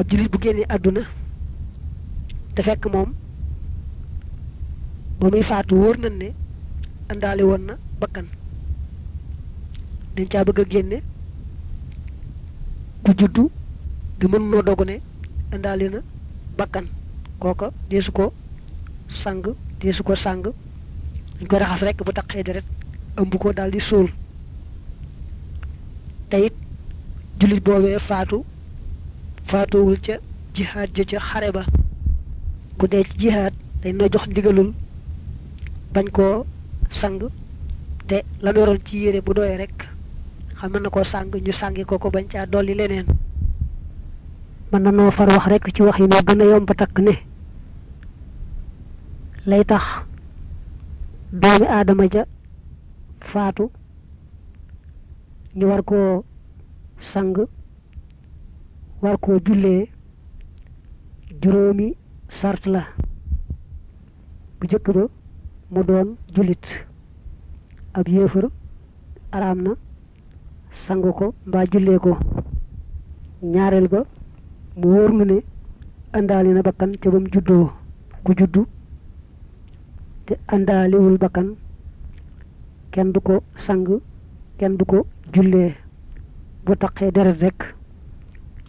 ab julit bu génnee àdduna te fekk moom ba muy faatu wóor nañ ne àndaale woon na bakkan. Dañ caa bëgg a génne ku juddu te mën noo dogu ne na bakkan. Kooka deesu ko sang deesu ko sang dañ ko raxas rek bu taqee deret ëmb ko daal di suul. Te it jullit boobee faatu faatuwul ca jihaad ja ca xare ba. Ku dee ci jihaad dañ jox ndigalul bañ koo sang te la yoroon ci yére bu doyee rek xam na koo sang ñu sàngi ko ko bañ caa dolli leneen. Mën na noo far wax rek ci wax yi noo gën a yomb takk ne lay tax doomi aadama ja faatu ñu war koo sang war koo jullee juróomi sart la bu jëkk ba mu doon jullit. Ab yéefar araam na sang ko mbaa jullee ko. Ñaareel ba mu wóor nu ne àndaali na bakkan ca ba mu juddoo ku juddu te àndaaliwul bakkan. Kenn du ko sang kenn du ko jullee. Bu taqee deret rek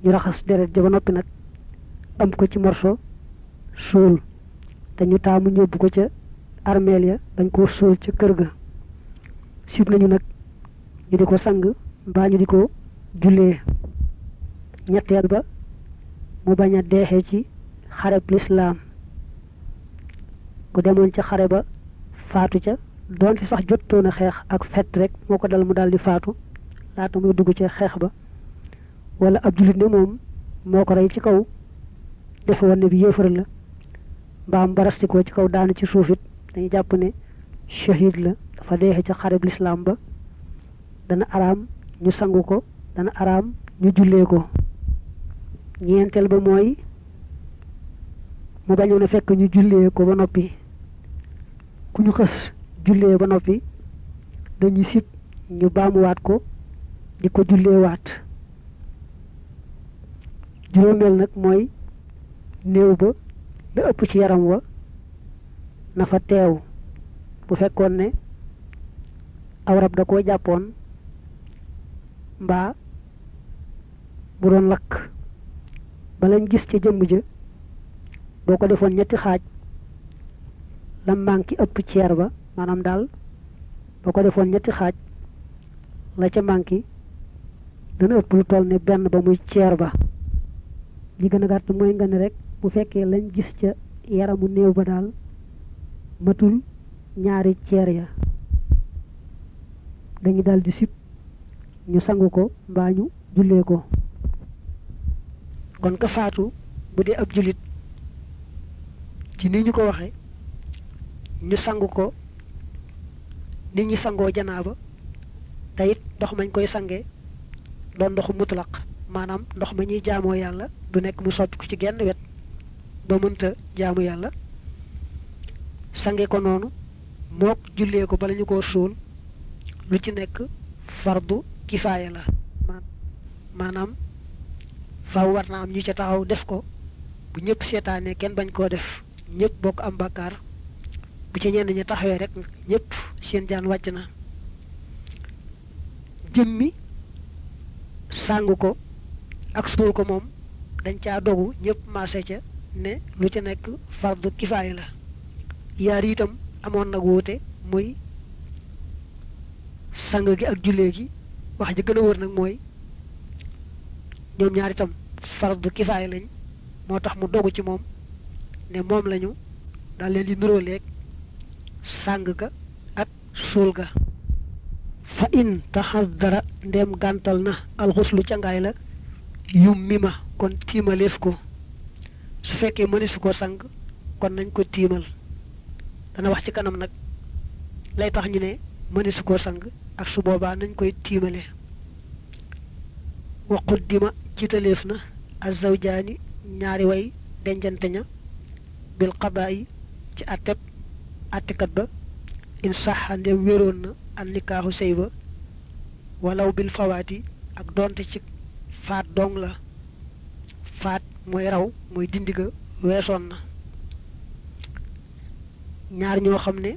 ñu raxas deret ja ba noppi nag am ko ci morso suul. Te ñu taamu ñëbbu ko ca armeel ya dañ koo suul ca kër ga. Sib nañu nag ñu di ko sang mbaa ñu di ko jullee. Ñetteel ba mu bañ a deexee ci xareb lislaam. Ku demoon ca xare ba ca doon ci sax jottoon a ak fett rek moo ko dal mu daal di faatu laata muy dugg ca xeex ba wala ab jullit ne moom moo ko rey ci kaw defe ne bi yéefar la mbaam barastikoo ci kaw daanu ci suufit dañu jàpp ne shahid la dafa deexe ca xareb lislaam ba dana araam ñu sangu ko dana araam ñu jullee ko. ñeenteel ba mooy mu bañoon a fekk ñu jullee ko ba noppi ku ñu xës jullee ba noppi dañuy sib ñu baamuwaat ko di ko julleewaat juróomeel nag mooy néew ba la ëpp ci yaram wa na fa teew bu fekkoon ne aw rab da koo jàppoon mbaa bu doon lakk. Ba lañ gis ca jëmm ja boo ko defoon ñetti xaaj la manqué ëpp ceer ba maanaam daal boo ko defoon ñetti xaaj la ca manqué dana ëpp lu toll ne benn ba muy ceer ba li gën a gàtt mooy rek bu fekkee lañ gis ca yaramu néew ba daal matul ñaari ceer ya. Dañu daal di sib ñu sangu ko mbaa ñu ko. Kon ka faatu bu dee ab jullit ci ni ñu ko waxe ñu sangu ko nit ñi sangoo janaaba te it ndox mañ koy sange doon ndoxu mutlaq maanaam ndox ma ñuy jaamoo yàlla du nekk mu soppi ko ci genn wet ba mënta jaamu yàlla. Sange ko noonu mook jullee ko bala ñu ko suul lu ci nekk fardu kifaaya la. Maanaam faaw war am ñu ca taxaw def ko bu ñëpp seetaanee kenn bañ koo def ñëpp bokk am bàkkaar bu ci ñenn ñi taxawee rek ñëpp seen jaan wàcc jëmmi ak suul ko moom dañ caa dogu ñëpp maase ca ne lu ci nekk fardu kifaaya la. Yaar itam amoon nag wuute muy sang gi ak jullee gi. Wax ji gën a wër nag mooy ñoom ñaar itam fardu kifaaya lañ. Moo tax mu dogu ci moom ne moom lañu daal leen di nuróoleeg sàng ga ak suul ga. Fa in taxadara ndem gàntal na alxuslu cangaay la yum mi ma kon tiimaleef ko. Su fekkee mënees ko sang kon nañ ko tiimal. Dana wax ci kanam nag lay tax ñu ne mënees ko sang ak su boobaa nañ koy tiimale. Wa quddima jiitaleef na azawjaani ñaari way dencante ña bil qadaayi ci atteb attikat ba. In saxa ndem wéroon na an nikaaxu ba walaw bil fawaati ak donte ci faat dong la. Faat mooy raw mooy dindi ga weesoon na. Ñaar ñoo xam ne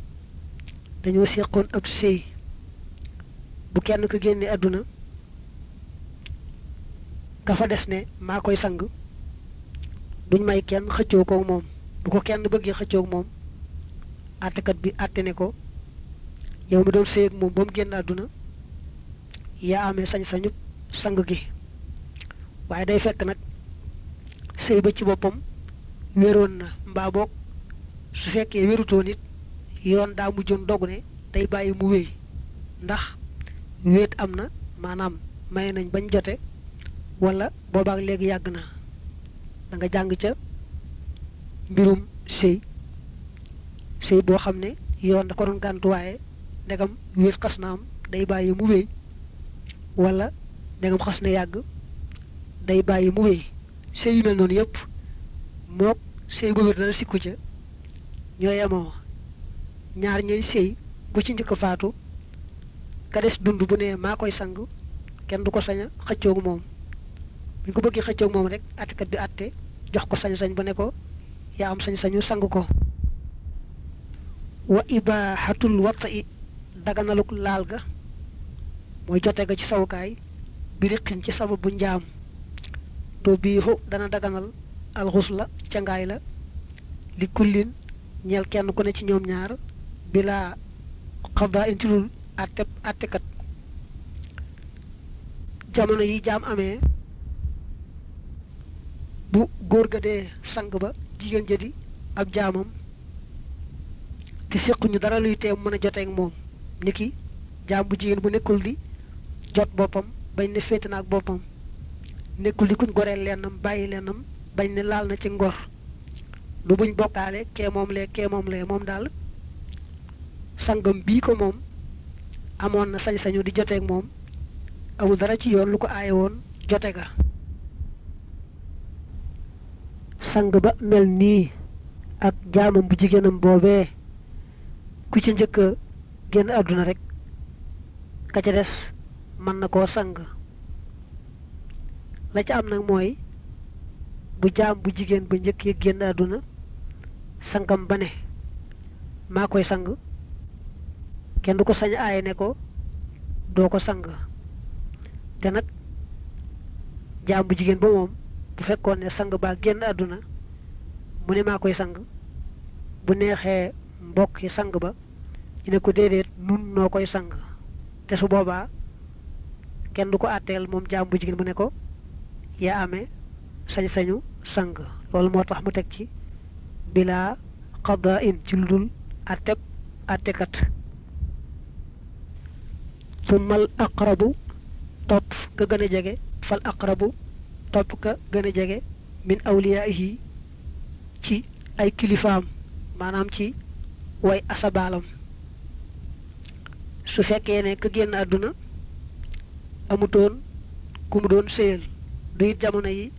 dañoo seqoon ab sëy. Bu kenn ko génne àdduna ka fa des ne maa koy sang. Duñ may kenn xëccoo koog moom. Bu ko kenn moom àttekat bi àtte ne ko yow mi doon sëy ak moom ba mu génn àdduna yaa sañ-sañu sang gi waaye day fekk nag sëy ba ci boppam wéroon na mbaa boog su fekkee wérutoo nit yoon daa mujjoon dogu ne day bàyyi mu wéy ndax wéet am na maanaam may nañ bañ jote wala boobaak léegi yàgg na. da nga jàng ca mbirum sëy sëy boo xam ne yoon da ko doon gàntu waaye ndegam wéet xas na am day bàyyi mu wéy wala ndegam xas na yàgg day bàyyi mu wéy sëy yu mel noonu yépp mook sëy bu wér dara sikku ca ñoo yemoo ñaar ñooy sëy bu ci njëkk faatu ka des dund bu ne maa koy sang kenn du ko sañ a xëccoog moom. Buñ ko bëggee xëccoog moom rek àttekat bi àtte jox ko sañ-sañ ba ne ko yaa am sañ-sañu sang ko. Wa ibaaxatul watta i daganaluk laal ga mooy jote ga ci sawukaay bi riqin ci njaam to biixu dana daganal alxus la cangaay la. Li kullin ñeel kenn ku ne ci ñoom ñaar bila xadaa intilul atte attekat. Jamono yi jaam amee bu góor ga dee sang ba jigéen ja di ab jaamam te séquñu dara luy teem mën a joteeg moom. Niki jaam bu jigéen bu nekkul di jot boppam bañ ne féete na ak boppam. Nekkul di kuñ goreel lennam bàyyi lennam bañ ne laal na ci ngor. Du buñ bokkaale kee moom lee kee moom lee moom daal sangam bii ko moom amoon na sañ-sañu di joteeg moom amul dara ci yoon lu ko aaye woon jote ga. Sang ba mel nii ak jaamam bu jigéenam boobee ku ci njëkk génn àdduna rek ka ca des mën na sang la ca am nag mooy bu jaam bu jigéen ba njëkk yi génn àdduna sangam ba ne maa koy sang. Kenn du ko sañ aaye ne ko doo ko sang. Te nag jaam bu jigéen ba moom bu fekkoon ne sang baa génn àdduna mu ne maa koy sang. Bu neexee mbokk yi sang ba ñu ne ko déedéet nun noo koy sang. Te su boobaa kenn du ko àtteel moom bu jigéen bu ne ko yaa amee sañ-sañu sang loolu moo tax mu teg ci bilaa xadaa in ci lu dul àtteb àttekat summal aqrabu topp ka gën a jege fal aqrabu topp ka gën a jege min awliyaahi ci ay kilifaam maanaam ci way asabaalam. Su fekkee ne ka génn àdduna amutoon ku mu doon séyal du it jamono yi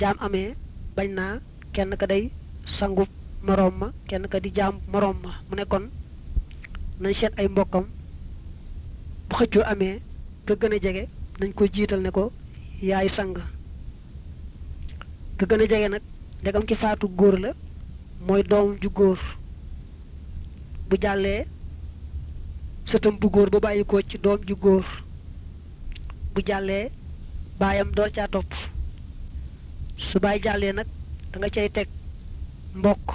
jaam amee bañ naa kenn ka day sangub moroom ma kenn ka di jaam moroom ma. Mu ne kon nañ seet ay mbokkam bu xëccoo amee ka gën a jege nañ ko jiital ne ko yaay sang. Ka gën a jege nag ki faatu góor la mooy doom ju bu bu ba ci doom ju bu baayam door caa topp. Su baay jàllee nag da nga cay teg mbokk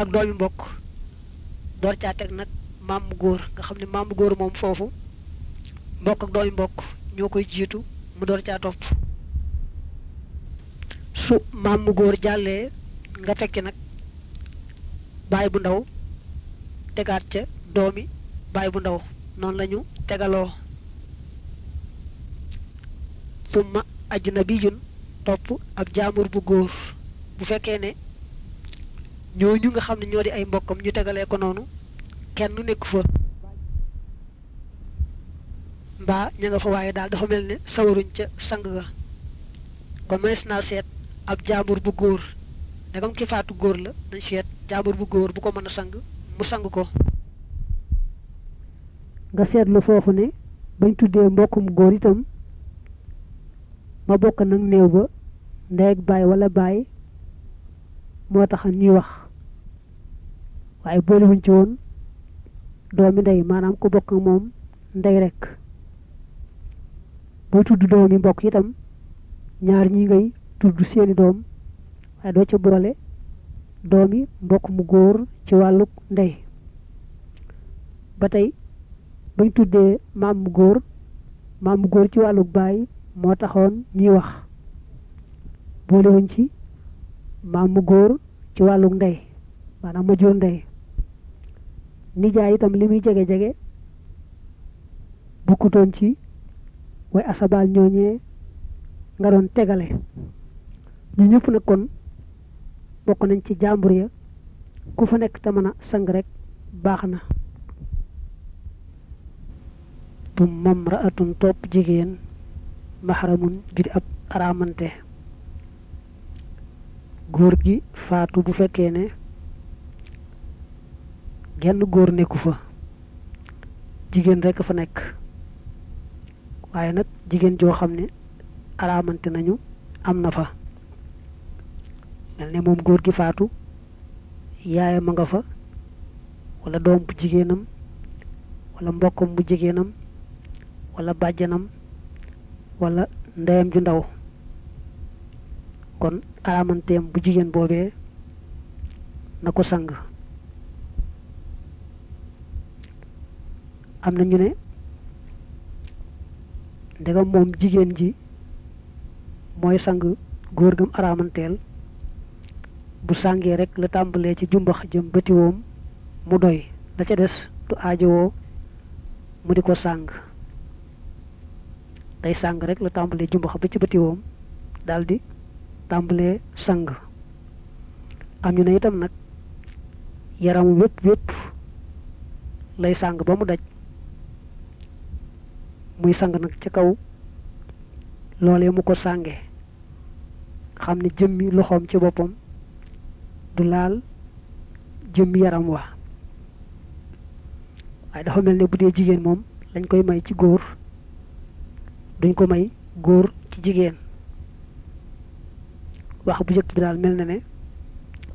ak doomi mbokk. Door caa teg nag maam mu góor nga xam ne maam mu góor moom foofu mbokk ak doomi mbokk ñoo koy jiitu mu door caa topp. Su maam mu góor jàllee nga tekki nag baay bu ndaw tegaat ca doomi baay bu ndaw. Noonu lañu tegaloo summa ajnabiyun topp ab jaamur bu góor. Bu fekkee ne ñooñu nga xam ne ñoo di ay mbokkam ñu tegalee ko noonu kenn nekk fa. Mbaa ña nga fa waaye daal dafa mel ne sawaruñ ca sang ga. Kon mënees naa seet ab jaamur bu góor. Ndegam ki faatu góor la nañ seet jaamur bu góor bu ko mën a sang mu sang ko. Nga seetlu foofu ne bañ tuddee mbokkum góor itam ma bokk nag néew ba ndey ak wala baay moo tax ñuy wax. Waaye boolewuñ ci woon doomi ndey maanaam ku bokk moom ndey rek. Boo tudd doomi mbokk itam ñaar ñi ngay tudd seeni doom waaye doo ca boole doomi mbokk mu góor ci wàlluk ndey. Ba bañ tuddee maam mu góor maam mu góor ci wàlluk baay moo taxoon ñuy wax. Boolewuñ ci maam mu góor ci wàlluk ndey maanaam ma jur ndey. Nijaay itam li muy jege-jege bukkutoon ci way asabaal ñooñee nga doon tegale. Ñu ñëpp nag kon bokk nañ ci jàmbur ya ku fa nekk te mën a sang rek baax tum mam raatun topp jigéen maxaramun judi ab araamante góor gi faatu bu fekkee ne genn góor nekku fa. Jigéen rekk fa nekk. Waaye nag jigéen joo xam ne araamante nañu am na fa. Mel ne moom góor gi faatu yaayam a nga fa wala doom bu jigéenam wala mbokkam bu jigéenam wala bàjjanam wala ndeyam ju ndaw. Kon araamanteem bu jigéen boobee na ko sang. Am na ñu ne ndegam moom jigéen ji mooy sang góor gam araamanteel bu sàngee rek la tàmbalee ci jumbax jëm bëtiwoom mu doy. La ca des du aajowoo mu di ko sàng day sàng rek la tàmbalee jumbax ba ci bëtiwoom daldi tàmbalee sang. Am ñu itam nag yaram wépp wépp lay sàng ba mu daj. Muy sang nag ca kaw loolee mu ko sànge. Xam ne jëmmi loxoom ci boppam du laal jëmmi yaram wa. Waaye dafa mel ne bu dee jigéen moom lañ koy may ci góor duñ ko may góor ci jigéen. Wax bu njëkk bi daal mel na ne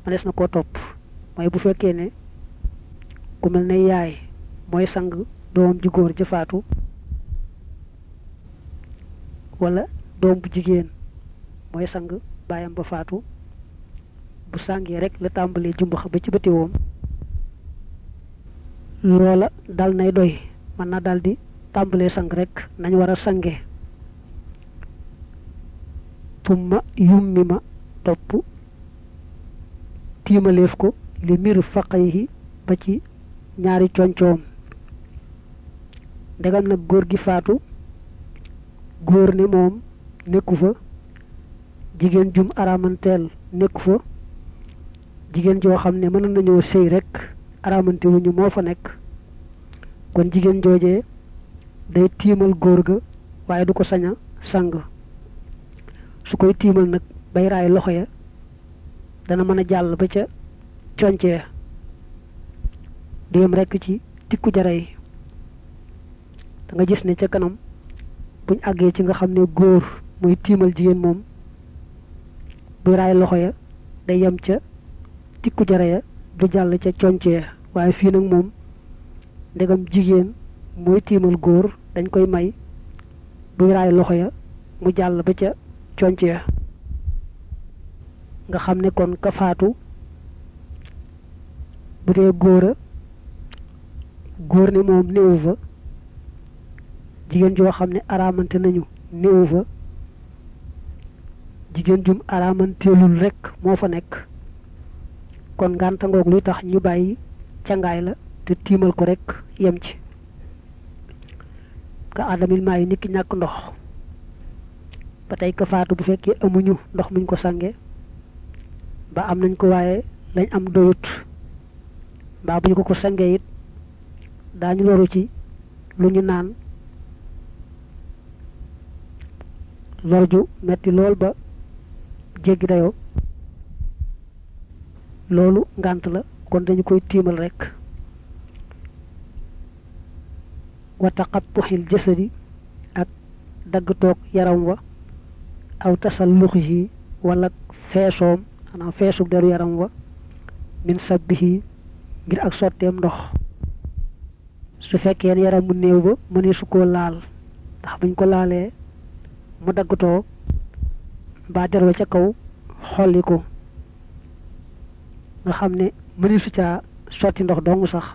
manees na koo topp. Mooy bu fekkee ne ku mel ne yaay mooy sang doom ji góor ja faatu wala doom bu jigéen mooy sang baayam ba faatu bu sàngee rek la tàmbalee jumbax ba ci bëtiwoom loola dal nay doy. Mën na dal di tàmbalee sang rek nañ war a tumma yummi ma topp tiimaleef ko li mir faqayhi ba ci ñaari concoom. Ndegam nag góor gi faatu góor ne moom nekku fa jigéen jum aramanteel nekku fa jigéen joo xam ne mën nañoo sëy rek aramante wuñu moo fa nekk. Kon jigéen joojee day tiimal góor ga waaye du ko sañ a sang su koy tiimal nag bay raay loxo ya dana mën a jàll ba ca concee déem rekk ci tikku jara yi da nga gis ne ca kanam buñ àggee ci nga xam ne góor muy tiimal jigéen moom buy raay loxo ya day yem ca tikku jara ya du jàll ca concee waaye fii nag moom ndegam jigéen mooy tiimal góor dañ koy may buy raay loxo ya mu jàll ba ca concee nga xam ne kon ka faatu bu dee góora góor ne moom néewu fa jigéen joo xam ne araamante nañu néewu fa jigéen jum araamanteelul rekk moo fa nekk. Kon ngànta ngoog luy tax ñu bàyyi cangaay la te tiimal ko rekk yem ci. Ka adamil maa yi nit ki ñàkk ndox. Ba tey ka faatu bu fekkee amuñu ndox muñ ko sange ba am nañ ko waaye lañ am doyut. Mbaa bu ñu ko ko sangee it daañu loru ci lu ñu naan lor ju metti lool ba jéggi dayoo. Loolu ngànt la kon dañu koy tiimal rek. Wa taqattuxil jasadi ak dagg toog yaram wa aw tasalluxihi wala feesoom xanaa feesug deru yaram wa min sabbihi ngir ak sotteem ndox. Su fekkee yaram mu néew ba su koo laal ndax buñ ko laalee mu daggutoo mbaa der wa ca kaw xolli ko. Nga xam ne mënee su caa sotti ndox dong sax.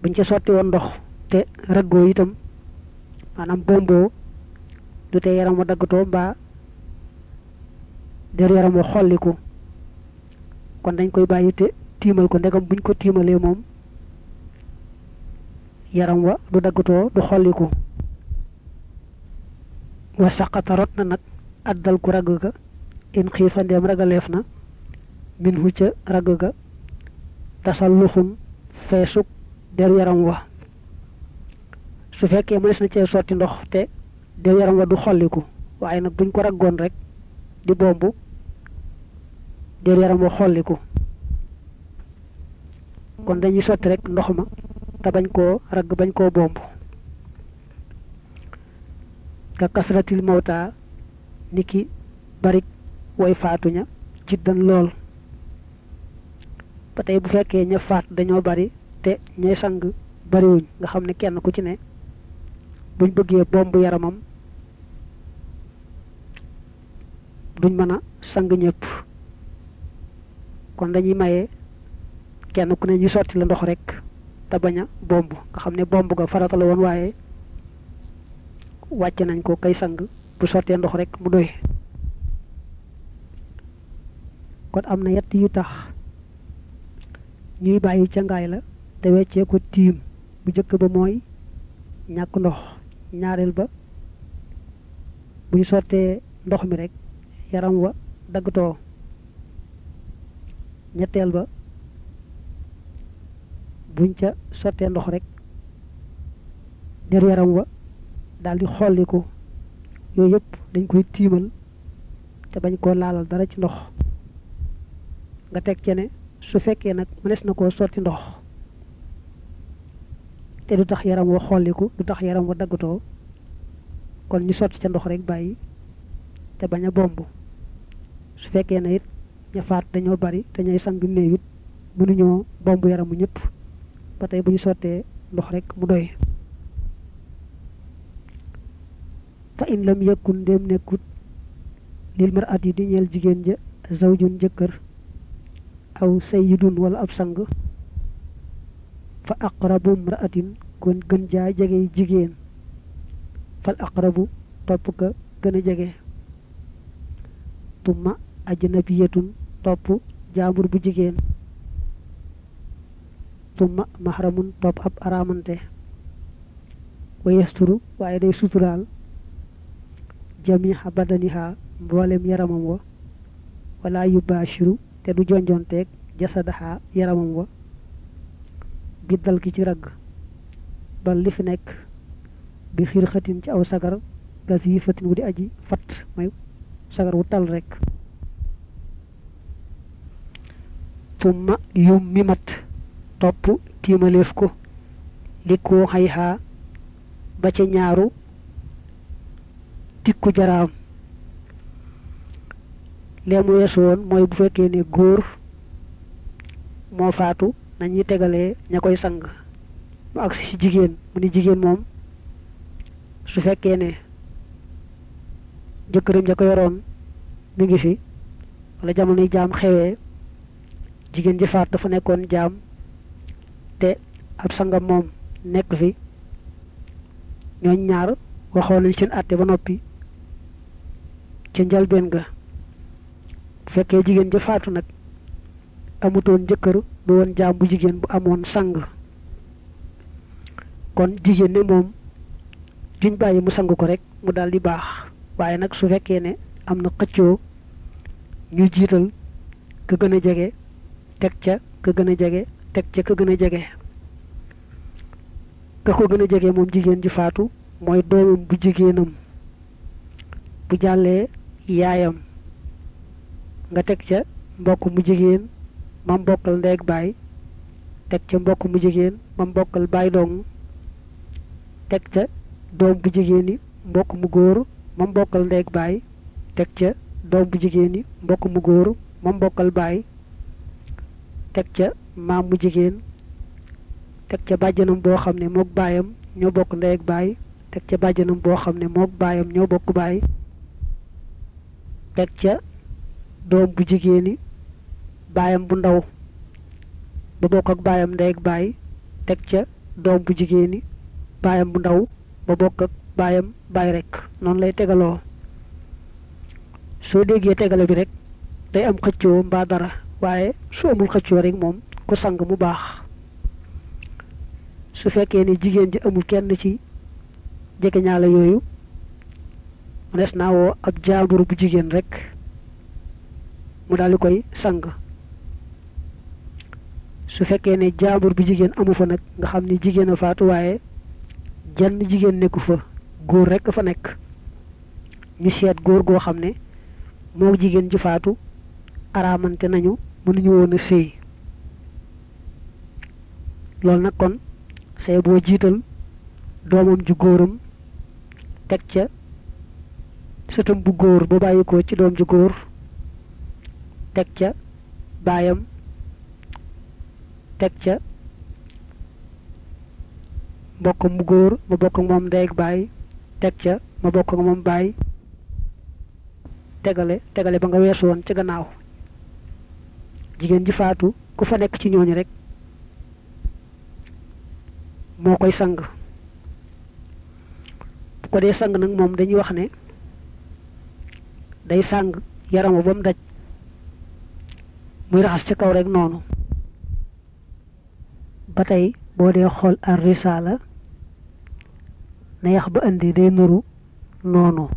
Buñ ca sotti woon ndox te raggoo itam maanaam bomboo du te yaram wa daggutoo mbaa der yaram wa xolli ko kon dañ koy bàyyi te tiimal ko ndegam buñ ko tiimalee moom yaram wa du daggutoo du xolliku wa saqata rot na nag addal ku ragg in xiifa ndeem ragaleef na min hu ca ragg ga tasalluxum feesuk deru yaram wa. Su fekkee mënees na cee sotti ndox te deru yaram wa du xolliku waaye nag buñ ko raggoon rek di bomb deru yaram wa xolliku. Kon dañuy sotti rek ndox ma te bañ koo ragg bañ koo bomb. Ka kasratil mawta niki barik way faatuña jiddan lool. Ba tey bu fekkee ña faat dañoo bari te ñay sang bariwuñ nga xam ne kenn ku ci ne buñ bëggee bomb yaramam duñ mën a sang ñëpp kon dañuy maye kenn ku ne ñu sotti la ndox rek te bañ a bomb. Nga xam ne bomb ga farata la woon waaye wàcc nañ ko kay sang bu sottee ndox rek mu doy. Kon am na yett yu tax ñuy bàyyi ca ngaay la te weccee ko tiim. Bu jëkk ba mooy ñàkk ndox. Ba ndox mi rek yaram wa daggatoo ñetteel ba buñ ca sottee ndox rek der yaram wa daldi xolliku. Yooyu yëpp dañ koy tiimal te bañ koo laalal dara ci ndox. Nga teg ci ne su fekkee nag mënees na koo sotti ndox te du tax yaram wa xolliku du tax yaram wa daggatoo kon ñu sotti ca ndox rek bàyyi te bañ a bomb. Su fekkee ne it ña faat dañoo bari te ñay sang néew it mënuñoo bomb yaramu ñëpp ba tey bu ñu sottee ndox rek mu doy. Fa in lam yëkkun ndéem nekkut lil mar at yi di ñeel jigéen ja zawjun jëkkër aw sayyidun wala ab sang. Fa aqrabu mraatin kon gën jaa jege jigéen. Fal aqrabu topp ka gën a jege. Tumma ajnabiyatun topp jaambur bu jigéen. Tumma mahramun topp ab aramante. Wa yasturu waaye day suturaal jamiha badaniha mboolem yaramam wa. Wala yubashiru te du jasadaha yaramam wa. Biddal ki ci ragg bal li fi bi ci aw sagar gas yi fatin wu di aji fat mooy sagar wu tal rek tumma yum mi mat topp tiimaleef ko. Li ko xayxaa ba ca ñaaru tikku jaraam. Lee mu weesu woon mooy bu fekkee ne góor moo faatu nañuy tegalee ña koy sang. Mu agsi ci jigéen mu ni jigéen moom su fekkee ne jëkkëram ja ko mi ngi fi wala jamonoy jaam xewee jigéen ji faat dafa nekkoon jaam te ab sangam moom nekk fi ñooñ ñaar waxoon nañ seen àtte ba noppi ca njalbeen ga. Bu fekkee jigéen ja faatu nag amutoon jëkkër du woon jaam bu jigéen bu amoon sang. Kon jigéen ne moom juñ bàyyi mu sang ko rek mu daal di baax. Waaye nag su fekkee ne am na xëccoo ñu jiital ka gën a teg ca ka gën a jege teg ca ka gën a jege ka ko gën a jege moom jigéen ji faatu mooy doomam bu jigéenam bu jàllee yaayam nga teg ca mbokk mu jigéen mam bokkal ndeeg baay teg ca mbokk mu jigéen mam bokkal baay dong teg ca doom bu jigéen yi mbokk mu góor mam bokkal ndeeg baay teg ca doom bu jigéen yi mbokk mu góor ma mbokkal baay teg ca maam mu jigéen teg ca bàjjanam boo xam ne mook baayam ñoo bokk ndey ak baay teg ca bàjjanam boo xam ne mook baayam ñoo bokk baay teg ca doom bu jigéeni baayam bu ndaw ba bokk ak baayam ndey ak baay teg ca doom bu jigéeni baayam bu ndaw ba bokk ak baayam baay rek noonu lay tegaloo. Soo déggee tegale bi rek day am xëccoo mbaa dara waaye su amul xëccoo rek moom ku sang mu baax. Su fekkee ni jigéen ji amul kenn ci jege ñaala yooyu mu des naa woo ab bu jigéen rek mu daal di koy sang. Su fekkee ne jaambur bu jigéen amu fa nag nga xam ni jigéen a faatu waaye jenn jigéen nekku fa góor rek fa nekk. Ñu seet góor goo xam ne moo jigéen ji faatu araamante nañu mënuñu woon a sëy loolu nag kon say boo jiital doomam ju góoram teg ca sëtam bu góor ba bàyyi ko ci doom ju góor teg ca baayam teg ca mbokkam mu góor ma bokk ak moom ak teg ca ma bokk ak moom tegale tegale ba nga weesu ca gannaaw jigéen ji faatu ku fa nekk ci ñooñu rek moo koy sang. Bu ko dee sang nag moom dañuy wax ne day sang yarama ba mu daj muy raxas ci kaw rek noonu. Ba tey boo dee ar risaala na yax ba indi day nuru noonu.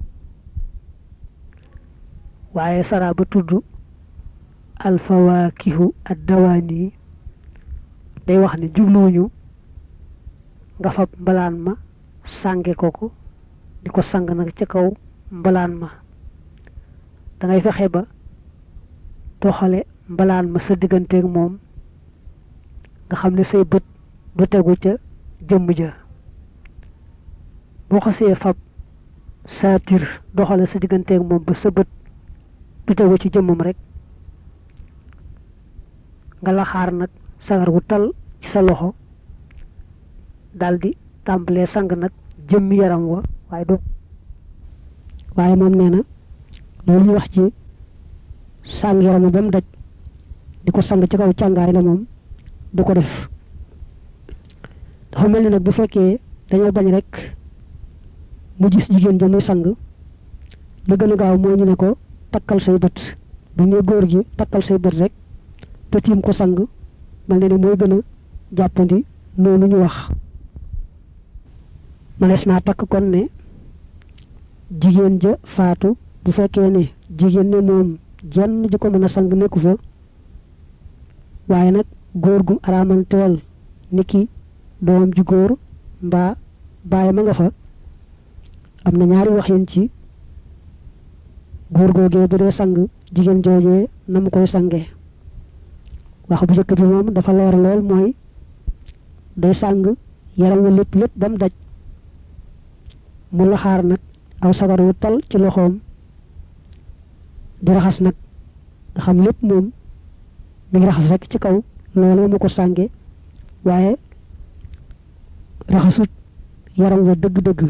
Waaye sara ba tudd alfawaakihu ad dawaani day wax ne jubluwuñu nga fab mbalaan ma sànge ko ko di ko sang nag ca kaw mbalaan ma. Dangay fexe ba doxale mbalaan ma sa digganteeg moom nga xam ne say bët du tegu ca ja. Boo xasee fab saatir doxale sa digganteeg moom ba sa ci rek nga laxaar nag sagar wu tal sa loxo daldi tàmbalee sang nag jëmmi yaram wa waaye du waaye moom nee na loolu ñuy wax ci sang yaram ba mu daj di ko sang ci kaw càngaay la moom du ko def. Dafa mel ni nag bu fekkee dañoo bañ rek mu gis jigéen ja muy sang la gën gaaw mooy ñu ne takkal say bët bu ñu góor gi takkal say bët rek te tiim ko sang. Ne ni mooy gën a jàppandi ñu wax. Manees naa takk kon ne jigéen ja faatu bu fekkee ne jigéen ne moom jenn ju ko mën sang nekku fa. Waaye nag góor gum araamanteel niki doomam ju góor mbaa bàyyi ma nga fa. Am ñaari waxin ci góor googee bu sang koy wax bu njëkk bi moom dafa leer lool mooy day sang yaram wa lépp lépp ba mu daj. mu laxaar nag aw sagar wu tal ci loxoom. di raxas nag nga xam lépp moom mi ngi raxas rek ci kaw loolu mu ko sànge. waaye raxasut yaram wa dëgg-dëgg.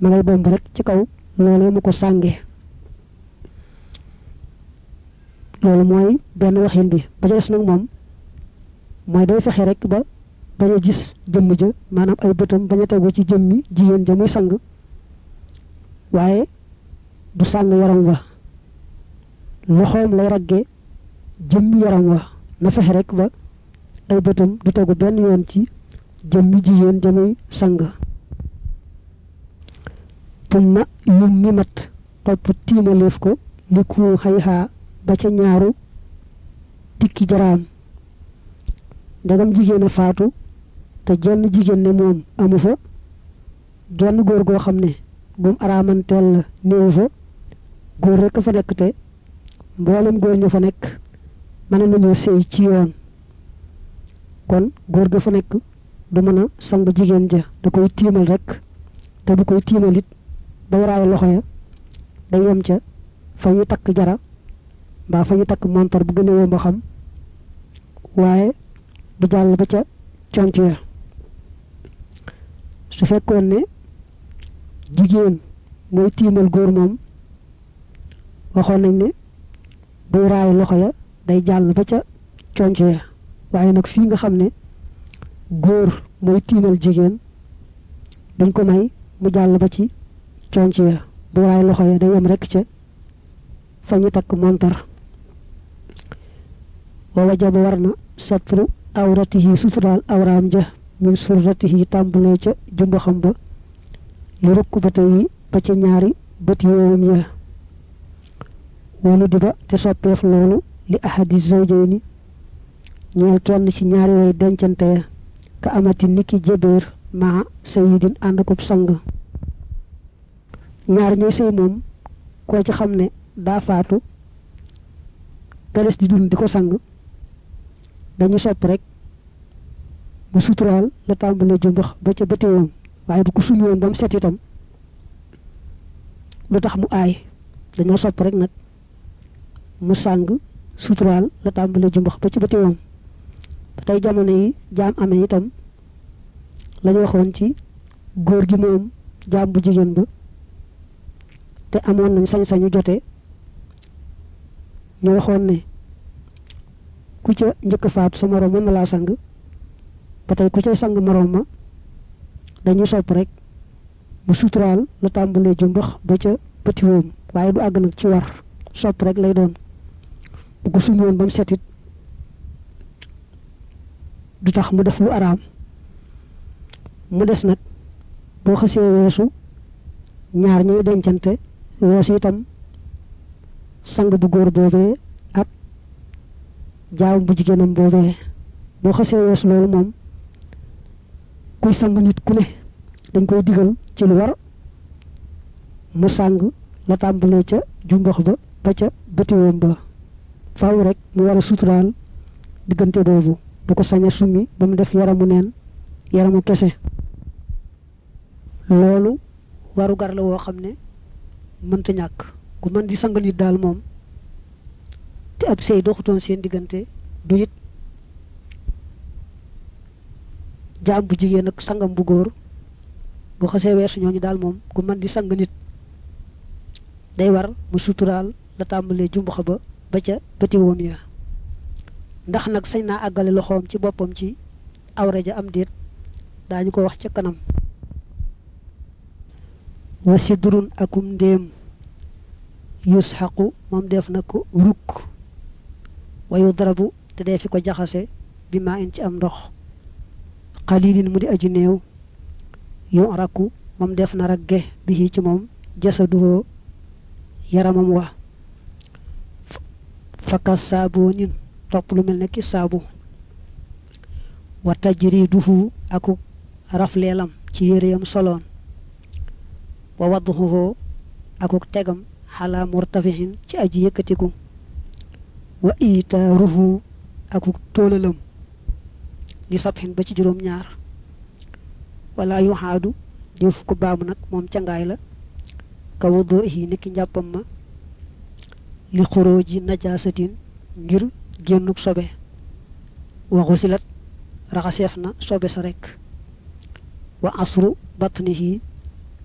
ma ngay bomb rek ci kaw loolu mu ko sànge loolu mooy benn waxin bi ba ca des nag moom mooy day fexe rek ba bañ a gis jëmm ja maanaam ay bëtam bañ a tegu ci jëmmi jigéen ja muy sang waaye du sàng yaram wa. loxoom lay ragge jëmmi yaram wa. na fexe rek ba ay bëtam du tegu benn yoon ci jëmmi jigéen ja muy sang. Tumma yum mi mat topp tiimaleef ko li ku xayxaa ba ca ñaaru tikki jaraam ndegam jigéen a faatu te jenn jigéen ne moom amu fa genn góor goo xam ne gum araamanteel la néewu fa góor rekk fa nekk te mboolem góor ña fa nekk mën nañu sëy ci yoon kon góor ga fa nekk du mën a sang jigéen ja da koy tiimal rek te bu koy tiimal it bay raay loxo ya day yem ca fa ñu takk jara mbaa fa ñu takk montor bu gën a yomb xam waaye du jàll ba ca conc ya su fekkoon ne jigéen mooy tiimal góor moom waxoon nañ ne buy raay loxo ya day jàll ba ca conc waaye nag fii nga xam ne góor mooy tiimal jigéen dañ ko may mu jàll ba ci conc buy raay loxo ya day yem rekk ca fa ñu takk montar wa wajaba war na satru awratihi suturaal awraam ja min surratihi tàmbalee ca jumba xam ba li rukk ba tey ba ca ñaari bëti woowam ya. Wonu di ba te soppeef loolu li ahadi zawjayni. Ñeel kenn ci ñaari way dencante ya. Ka amati niki jëbeer maa sayidin ànd ko sang. Ñaar ñuy sëy moom koo ci xam ne daa faatu di dund di ko sang dañu sopp rek mu suturaal la tàmbalee jumbax ba ca bëti woom waaye bu ko suñu woon ba mu set itam lu tax mu aay dañoo sopp rek nag mu sàng suturaal la tàmbalee jumbax ba ca bëti woom ba tey jamono yi jaam amee itam lañu waxoon ci góor gi moom jaam bu jigéen ba te amoon nañ sañ-sañu jote ñu waxoon ne ku ca njëkk faatu sa moroom mën na laa sang. Ba tey ku ca sang moroom ma dañu sopp rek mu suturaal la tàmbalee jumbax ba ca bëti woom. Waaye du àgg nag ci war sopp rek lay doon. Bu ko suñu woon ba setit du tax mu def lu araam. Mu des nag boo xasee weesu ñaar ñuy dencante weesu itam sang bu góor boobee ak jaam bu jigéenam boobee. Boo xasee weesu loolu moom kuy sang nit ku ne dañ koy digal ci lu war. Mu sang la tàmbalee ca jumbax ba ba ca bëtiwoom ba. Faaw rek mu war a suturaal diggante boobu. Du ko sañ a summi ba mu def yaramu neen yaramu kese. Loolu waru gar la woo xam ne mënta ñàkk. Ku mën di sang nit daal moom te ab sëy doxutoon seen diggante du it jaam bu jigéen ak sangam bu góor bu xasee weesu ñooñu daal moom ku mën di sang nit day war mu suturaal la tàmbalee jumbaxa ba ba ca bëti woom ya. Ndax nag sañ naa àggale loxoom ci boppam ci awra ja am déet daañu ko wax ca kanam. Wa sidrun akum ndéem yusxaqu moom def na ko wayu darabu te dee fi ko jaxase bi in ci am ndox xalilin mu di aju néew yu rakku moom def na ragge bi ci moom jasaduhoo yaramam wa fakkas saaboo nin topp lu mel ne ki saabu wa tajriduhu aku rafleelam ci yéreyam soloon wa wadduhu akuk tegam xalaa murtafihin ci aji yëkkatiku nag moom cangaay la ka wuddoo ihi niki njàppam ma li xurooji najaasatin ngir génnuk sobe waxu silat raxaseef na sobe sa rekk wa asru batnihi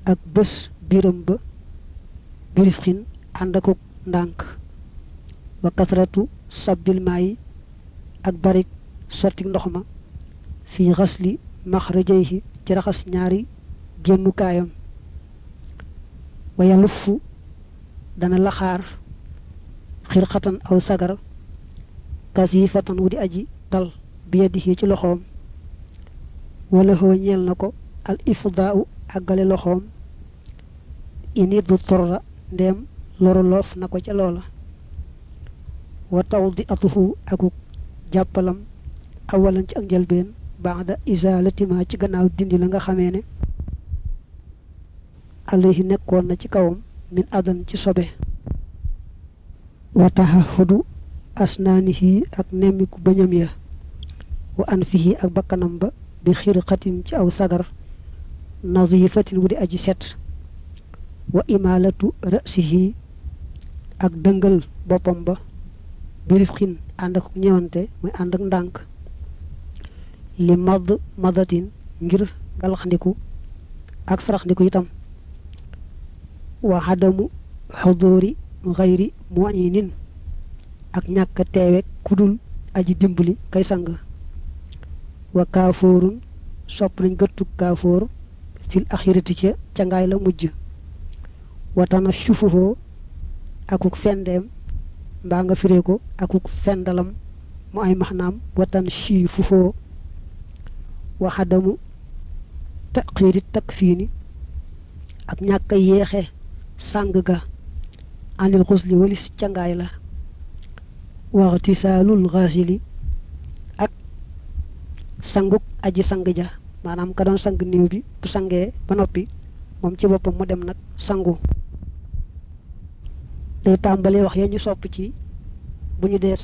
ak bés biram ba birif xin ànd akuk ndànk وكثرتو صب الماء اكبر سوتي نخما في غسل مخرجيه جرخص نياري جنو كايم ويلف دانا لخار خرقة أو سجر كزيفة ودي أجي تل بيده يجي لخوم هو ينيل نكو الإفضاء أقل لخوم إني ذو ترى ديم لورو لوف نكو wa taw di atufu akuk jàppalam awalan ci ak njëlbeen baada isalatima ci gannaaw dindi la nga ne alayhi nekkoon na ci min adan ci sobe. wa taxahudu asnaanihi ak nemmiku bañam ya wa anfihi ak bakkanam ba bi xirqatin ci aw sagar nadifatin wu di aji set. wa imalatu ra'sihi ak dëngal boppam ba birif xin ànd ak ñëwante muy ànd ak ndànk. Li madd madatin ngir galaxndiku ak faraxndiku itam. Wa xadamu xuduri xayri mu'inin ak ñàkk teewek ku dul aji dimbali kay sang. Wa kaafoorun sopp nañ gëttu kaafoor fil axirati ca cangaay la mujj. Watana sufuhoo akuk fendeem mbaa nga firee ko akuk fendalam mu ay maxnaam watan sii fuhoo waxadamu taxiiri takfiini ak ñàkk yeexe sàng ga. Anil xusli walis cangaay la. Waxtisaalul xaasili ak sanguk aji sang ja. Maanaam ka doon sang néew bi bu sangee ba noppi moom ci boppam mu dem nag sangu day wax ya ñu sopp ci bu ñu dee